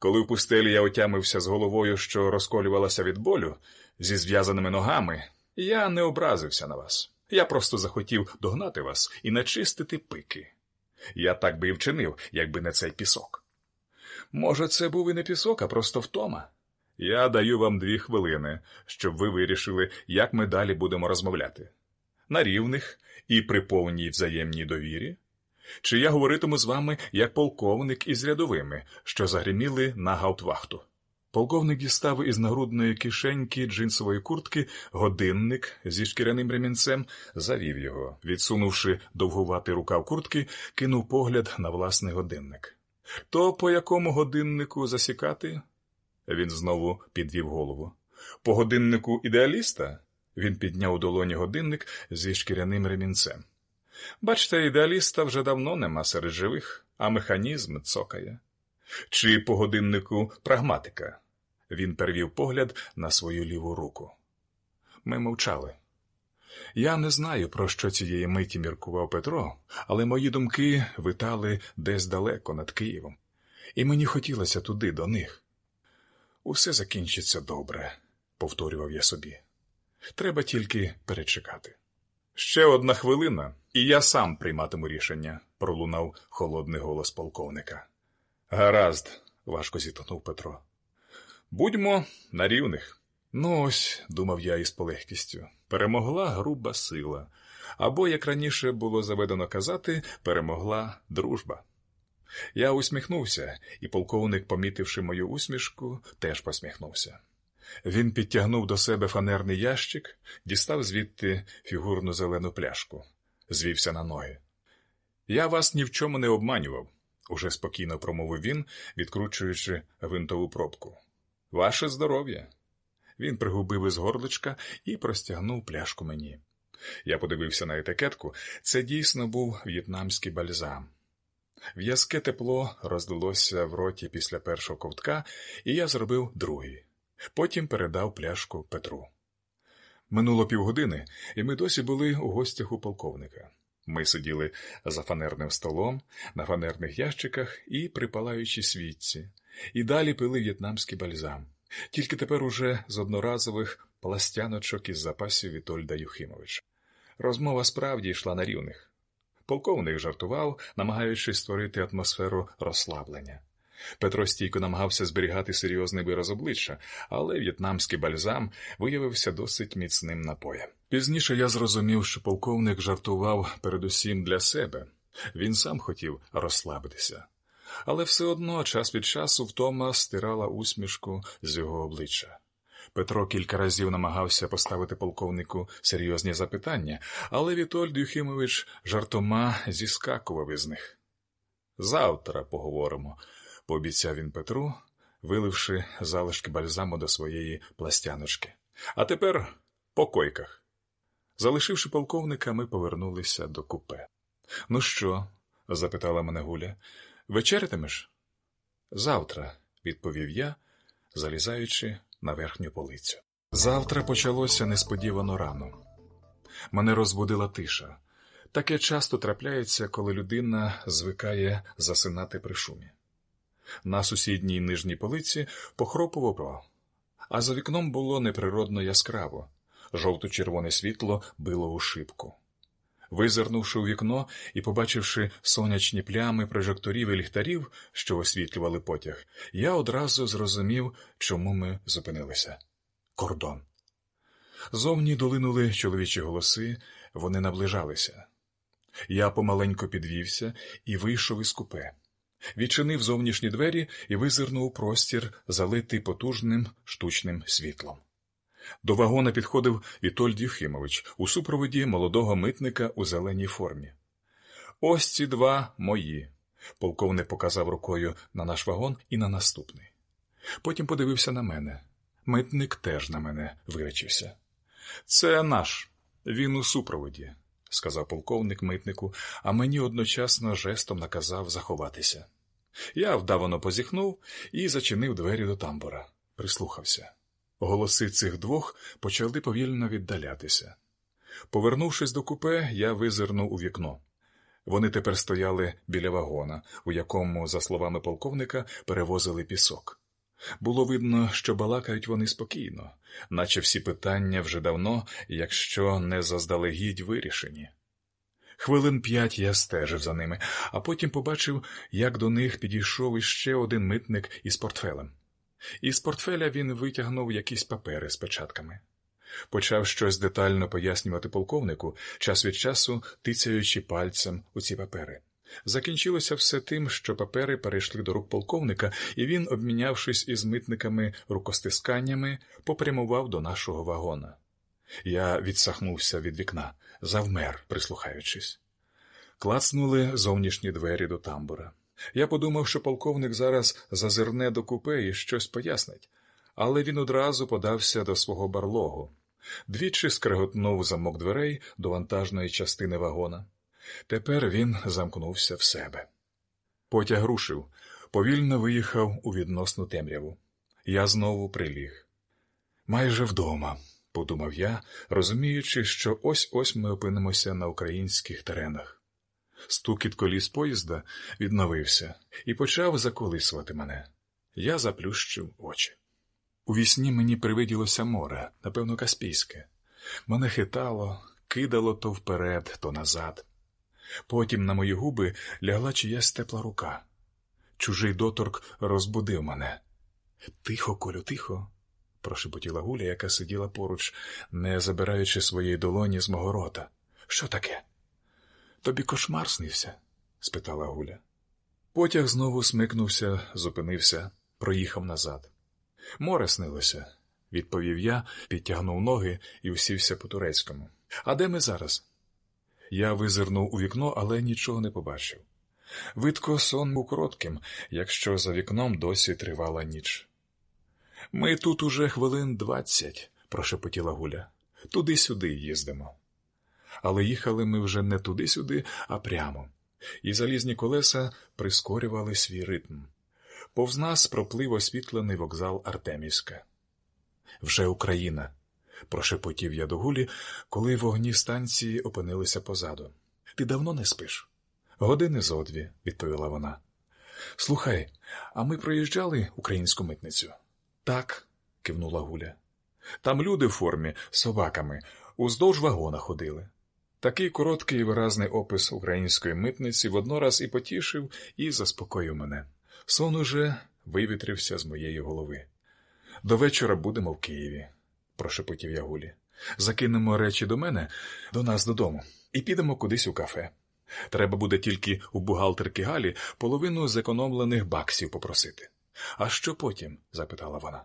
Коли в пустелі я отямився з головою, що розколювалася від болю, зі зв'язаними ногами, я не образився на вас. Я просто захотів догнати вас і начистити пики. Я так би і вчинив, якби не цей пісок. Може, це був і не пісок, а просто втома. Я даю вам дві хвилини, щоб ви вирішили, як ми далі будемо розмовляти. На рівних і при повній взаємній довірі. Чи я говоритиму з вами як полковник із рядовими, що загриміли на гауптвахту? Полковник дістав із нагрудної кишеньки джинсової куртки годинник зі шкіряним ремінцем, завів його, відсунувши довгуватий рукав куртки, кинув погляд на власний годинник. То по якому годиннику засікати? Він знову підвів голову. По годиннику ідеаліста? Він підняв у долоні годинник зі шкіряним ремінцем. Бачте, ідеаліста вже давно нема серед живих, а механізм цокає. Чи по годиннику прагматика? Він перевів погляд на свою ліву руку. Ми мовчали. Я не знаю, про що цієї миті міркував Петро, але мої думки витали десь далеко над Києвом, і мені хотілося туди, до них. Усе закінчиться добре, повторював я собі. Треба тільки перечекати. Ще одна хвилина, і я сам прийматиму рішення, пролунав холодний голос полковника. Гаразд, важко зітхнув Петро. Будьмо на рівних. Ну ось, думав я із полегкістю, перемогла груба сила, або, як раніше було заведено казати, перемогла дружба. Я усміхнувся, і полковник, помітивши мою усмішку, теж посміхнувся. Він підтягнув до себе фанерний ящик, дістав звідти фігурну зелену пляшку, звівся на ноги. Я вас ні в чому не обманював, уже спокійно промовив він, відкручуючи гвинтову пробку. Ваше здоров'я. Він пригубив із горличка і простягнув пляшку мені. Я подивився на етикетку. Це дійсно був в'єтнамський бальзам. В'язке тепло розлилося в роті після першого ковтка, і я зробив другий. Потім передав пляшку Петру. Минуло півгодини, і ми досі були у гостях у полковника. Ми сиділи за фанерним столом, на фанерних ящиках і припалаючи світці, і далі пили в'єтнамський бальзам, тільки тепер уже з одноразових пластяночок із запасів Вітольда Юхимовича. Розмова справді йшла на рівних. Полковник жартував, намагаючись створити атмосферу розслаблення. Петро стійко намагався зберігати серйозний вираз обличчя, але в'єтнамський бальзам виявився досить міцним напоєм. Пізніше я зрозумів, що полковник жартував передусім для себе він сам хотів розслабитися. Але все одно час від часу втома стирала усмішку з його обличчя. Петро кілька разів намагався поставити полковнику серйозні запитання, але Вітольд Юхимович жартома зіскакував із них. Завтра поговоримо пообіцяв він Петру, виливши залишки бальзаму до своєї пластяночки. А тепер по койках. Залишивши полковника, ми повернулися до купе. Ну що? запитала мене Гуля. Вечерятимеш? Завтра, відповів я, залізаючи на верхню полицю. Завтра почалося несподівано рано. Мене розбудила тиша. Таке часто трапляється, коли людина звикає засинати при шумі. На сусідній нижній полиці похропував про, а за вікном було неприродно яскраво, жовто-червоне світло било у шибку. Визирнувши у вікно і побачивши сонячні плями прожекторів і ліхтарів, що освітлювали потяг, я одразу зрозумів, чому ми зупинилися. Кордон. Зовні долинули чоловічі голоси, вони наближалися. Я помаленько підвівся і вийшов із купе відчинив зовнішні двері і визирнув у простір, залитий потужним штучним світлом. До вагона підходив Вітольд Юхимович у супроводі молодого митника у зеленій формі. Ось ці два мої. Полковник показав рукою на наш вагон і на наступний. Потім подивився на мене. Митник теж на мене виречився. Це наш, він у супроводі сказав полковник митнику, а мені одночасно жестом наказав заховатися. Я вдавано позіхнув і зачинив двері до тамбура, прислухався. Голоси цих двох почали повільно віддалятися. Повернувшись до купе, я визирнув у вікно. Вони тепер стояли біля вагона, у якому, за словами полковника, перевозили пісок. Було видно, що балакають вони спокійно, наче всі питання вже давно, якщо не заздалегідь вирішені. Хвилин п'ять я стежив за ними, а потім побачив, як до них підійшов іще один митник із портфелем. Із портфеля він витягнув якісь папери з печатками. Почав щось детально пояснювати полковнику, час від часу тицяючи пальцем у ці папери. Закінчилося все тим, що папери перейшли до рук полковника, і він, обмінявшись із митниками рукостисканнями, попрямував до нашого вагона. Я відсахнувся від вікна, завмер, прислухаючись. Клацнули зовнішні двері до тамбура. Я подумав, що полковник зараз зазирне до купе і щось пояснить, але він одразу подався до свого барлогу. Двічі скреготнув замок дверей до вантажної частини вагона. Тепер він замкнувся в себе. Потяг рушив, повільно виїхав у відносну темряву. Я знову приліг. Майже вдома, подумав я, розуміючи, що ось ось ми опинимося на українських теренах. Стукіт коліс поїзда відновився і почав заколисувати мене. Я заплющив очі. У вісні мені привиділося море, напевно, Каспійське. Мене хитало, кидало то вперед, то назад. Потім на мої губи лягла чиясь тепла рука. Чужий доторк розбудив мене. Тихо, колю, тихо, прошепотіла Гуля, яка сиділа поруч, не забираючи своєї долоні з мого рота. Що таке? Тобі кошмар снився? спитала Гуля. Потяг знову смикнувся, зупинився, проїхав назад. Море снилося, відповів я, підтягнув ноги і усівся по турецькому. А де ми зараз? Я визирнув у вікно, але нічого не побачив. Видко сон був коротким, якщо за вікном досі тривала ніч. Ми тут уже хвилин двадцять, прошепотіла Гуля. Туди-сюди їздимо. Але їхали ми вже не туди-сюди, а прямо, і залізні колеса прискорювали свій ритм. Повз нас проплив освітлений вокзал Артемівська. Вже Україна, прошепотів я до гулі, коли вогні станції опинилися позаду. Ти давно не спиш? Години зо дві, відповіла вона. Слухай, а ми проїжджали українську митницю? Так, кивнула Гуля. Там люди в формі з собаками уздовж вагона ходили. Такий короткий і виразний опис української митниці воднораз і потішив, і заспокоїв мене. Сон уже вивітрився з моєї голови. До вечора будемо в Києві, прошепотів Ягулі. Закинемо речі до мене, до нас додому, і підемо кудись у кафе. Треба буде тільки у бухгалтерки Галі половину зекономлених баксів попросити. А що потім? запитала вона.